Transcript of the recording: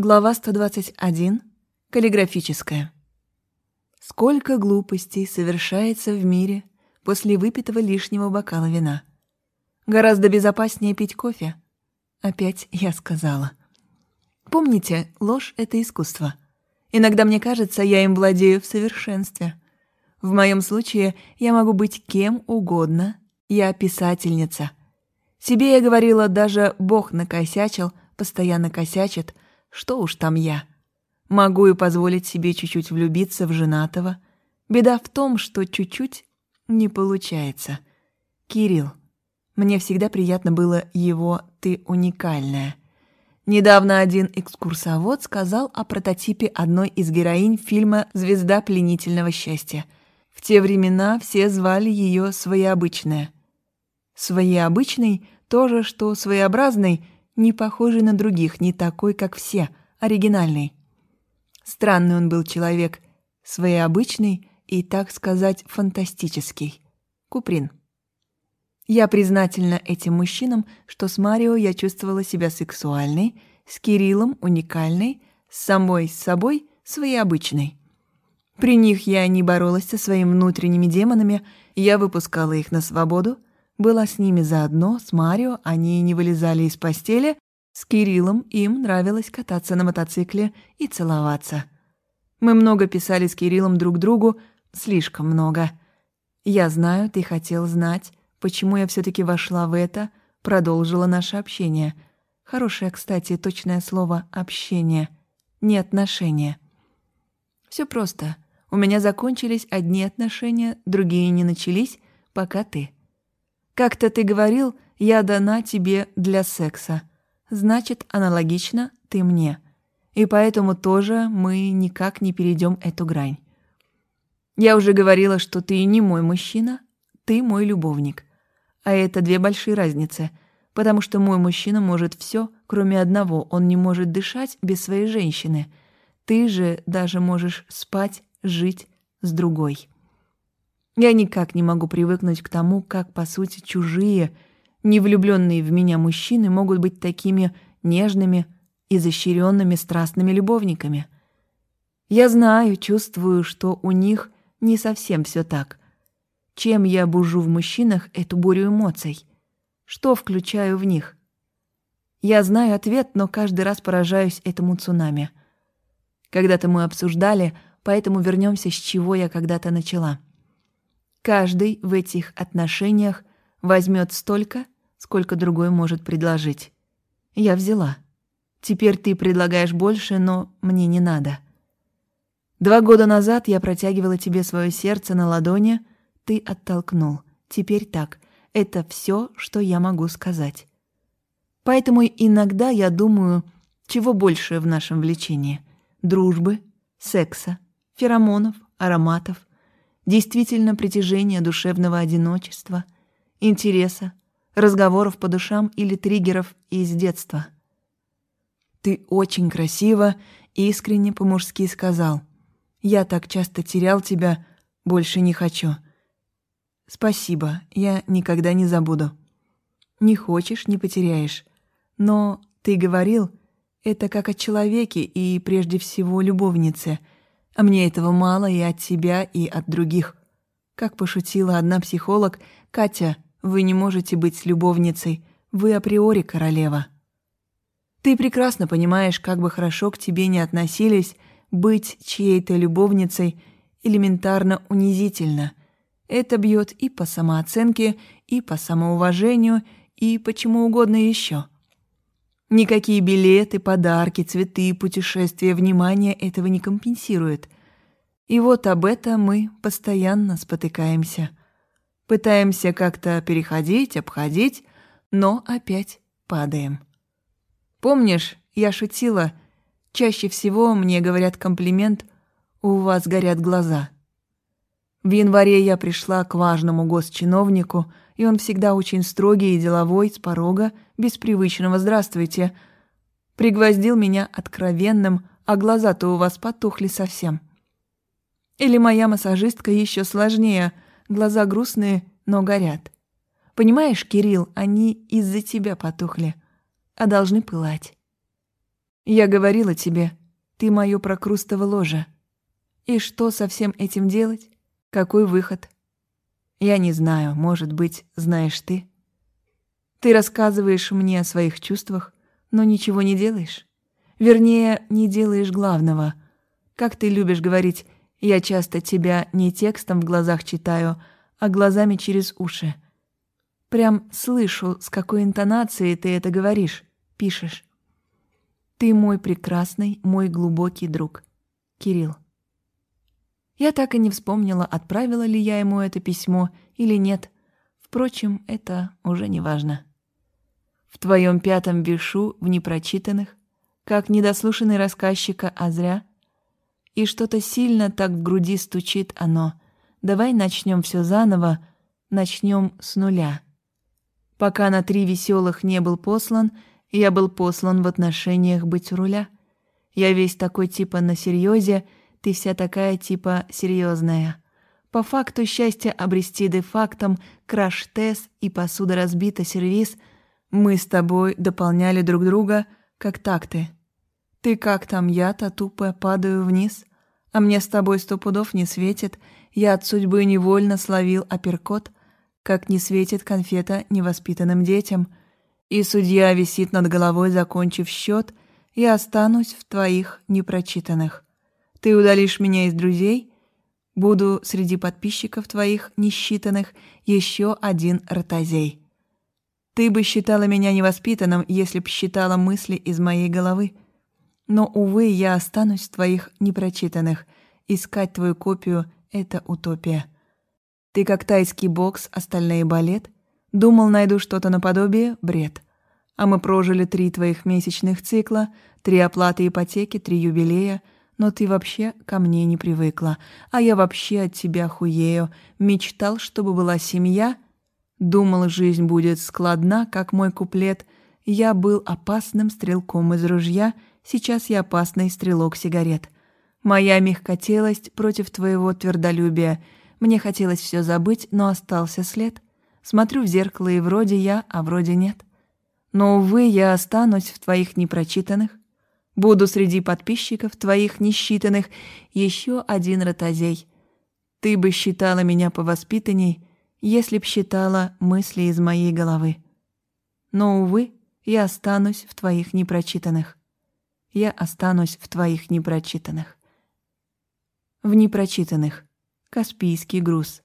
Глава 121. Каллиграфическая. Сколько глупостей совершается в мире после выпитого лишнего бокала вина. Гораздо безопаснее пить кофе. Опять я сказала. Помните, ложь — это искусство. Иногда мне кажется, я им владею в совершенстве. В моем случае я могу быть кем угодно. Я писательница. Себе я говорила, даже Бог накосячил, постоянно косячит — что уж там я. Могу и позволить себе чуть-чуть влюбиться в женатого. Беда в том, что чуть-чуть не получается. Кирилл. Мне всегда приятно было его «ты уникальная». Недавно один экскурсовод сказал о прототипе одной из героинь фильма «Звезда пленительного счастья». В те времена все звали ее «Своеобычная». «Своеобычный» — то же, что «своеобразный», не похожий на других, не такой, как все, оригинальный. Странный он был человек, своеобычный и, так сказать, фантастический. Куприн. Я признательна этим мужчинам, что с Марио я чувствовала себя сексуальной, с Кириллом уникальной, с самой с собой своеобычной. При них я не боролась со своими внутренними демонами, я выпускала их на свободу, была с ними заодно, с Марио, они не вылезали из постели, с Кириллом им нравилось кататься на мотоцикле и целоваться. Мы много писали с Кириллом друг другу, слишком много. Я знаю, ты хотел знать, почему я все таки вошла в это, продолжила наше общение. Хорошее, кстати, точное слово «общение», не отношения. Все просто. У меня закончились одни отношения, другие не начались, пока ты. Как-то ты говорил, я дана тебе для секса. Значит, аналогично ты мне. И поэтому тоже мы никак не перейдем эту грань. Я уже говорила, что ты не мой мужчина, ты мой любовник. А это две большие разницы, потому что мой мужчина может все, кроме одного, он не может дышать без своей женщины. Ты же даже можешь спать, жить с другой. Я никак не могу привыкнуть к тому, как, по сути, чужие, невлюбленные в меня мужчины могут быть такими нежными, изощренными страстными любовниками. Я знаю, чувствую, что у них не совсем все так. Чем я бужу в мужчинах эту бурю эмоций? Что включаю в них? Я знаю ответ, но каждый раз поражаюсь этому цунами. Когда-то мы обсуждали, поэтому вернемся с чего я когда-то начала. Каждый в этих отношениях возьмет столько, сколько другой может предложить. Я взяла. Теперь ты предлагаешь больше, но мне не надо. Два года назад я протягивала тебе свое сердце на ладони, ты оттолкнул. Теперь так. Это все, что я могу сказать. Поэтому иногда я думаю, чего больше в нашем влечении: дружбы, секса, феромонов, ароматов, действительно притяжения душевного одиночества, интереса, разговоров по душам или триггеров из детства. «Ты очень красиво, искренне по-мужски сказал. Я так часто терял тебя, больше не хочу. Спасибо, я никогда не забуду. Не хочешь, не потеряешь. Но ты говорил, это как о человеке и прежде всего любовнице — а мне этого мало и от тебя, и от других. Как пошутила одна психолог, «Катя, вы не можете быть любовницей, вы априори королева». Ты прекрасно понимаешь, как бы хорошо к тебе не относились, быть чьей-то любовницей элементарно унизительно. Это бьет и по самооценке, и по самоуважению, и почему угодно еще. Никакие билеты, подарки, цветы, путешествия, внимание этого не компенсируют. И вот об этом мы постоянно спотыкаемся. Пытаемся как-то переходить, обходить, но опять падаем. Помнишь, я шутила, чаще всего мне говорят комплимент «У вас горят глаза». В январе я пришла к важному госчиновнику, и он всегда очень строгий и деловой, с порога, без привычного «здравствуйте», пригвоздил меня откровенным, а глаза-то у вас потухли совсем. Или моя массажистка еще сложнее, глаза грустные, но горят. Понимаешь, Кирилл, они из-за тебя потухли, а должны пылать. Я говорила тебе, ты моё прокрустово ложе. И что со всем этим делать? Какой выход? Я не знаю, может быть, знаешь ты. Ты рассказываешь мне о своих чувствах, но ничего не делаешь. Вернее, не делаешь главного. Как ты любишь говорить, я часто тебя не текстом в глазах читаю, а глазами через уши. Прям слышу, с какой интонацией ты это говоришь, пишешь. Ты мой прекрасный, мой глубокий друг. Кирилл. Я так и не вспомнила, отправила ли я ему это письмо или нет. Впрочем, это уже не важно. В твоем пятом вишу в непрочитанных, как недослушанный рассказчика, а зря. И что-то сильно так в груди стучит оно. Давай начнем все заново, начнем с нуля. Пока на три веселых не был послан, я был послан в отношениях быть руля. Я весь такой типа на серьезе, ты вся такая типа серьезная. По факту счастья обрести де-фактом, краш-тест и посуда разбита сервис — мы с тобой дополняли друг друга, как такты. Ты как там, я-то тупо падаю вниз, а мне с тобой сто пудов не светит, я от судьбы невольно словил апперкот, как не светит конфета невоспитанным детям, и судья висит над головой, закончив счет, я останусь в твоих непрочитанных. Ты удалишь меня из друзей, буду среди подписчиков твоих несчитанных еще один ротозей. Ты бы считала меня невоспитанным, если б считала мысли из моей головы. Но, увы, я останусь в твоих непрочитанных. Искать твою копию — это утопия. Ты как тайский бокс, остальные балет. Думал, найду что-то наподобие — бред. А мы прожили три твоих месячных цикла, три оплаты ипотеки, три юбилея — но ты вообще ко мне не привыкла, а я вообще от тебя хуею. Мечтал, чтобы была семья — Думал, жизнь будет складна, как мой куплет. Я был опасным стрелком из ружья, сейчас я опасный стрелок сигарет. Моя мягкотелость против твоего твердолюбия. Мне хотелось все забыть, но остался след. Смотрю в зеркало, и вроде я, а вроде нет. Но, увы, я останусь в твоих непрочитанных. Буду среди подписчиков твоих несчитанных еще один ротозей. Ты бы считала меня повоспитанней, если б считала мысли из моей головы. Но, увы, я останусь в твоих непрочитанных. Я останусь в твоих непрочитанных. В непрочитанных. Каспийский груз.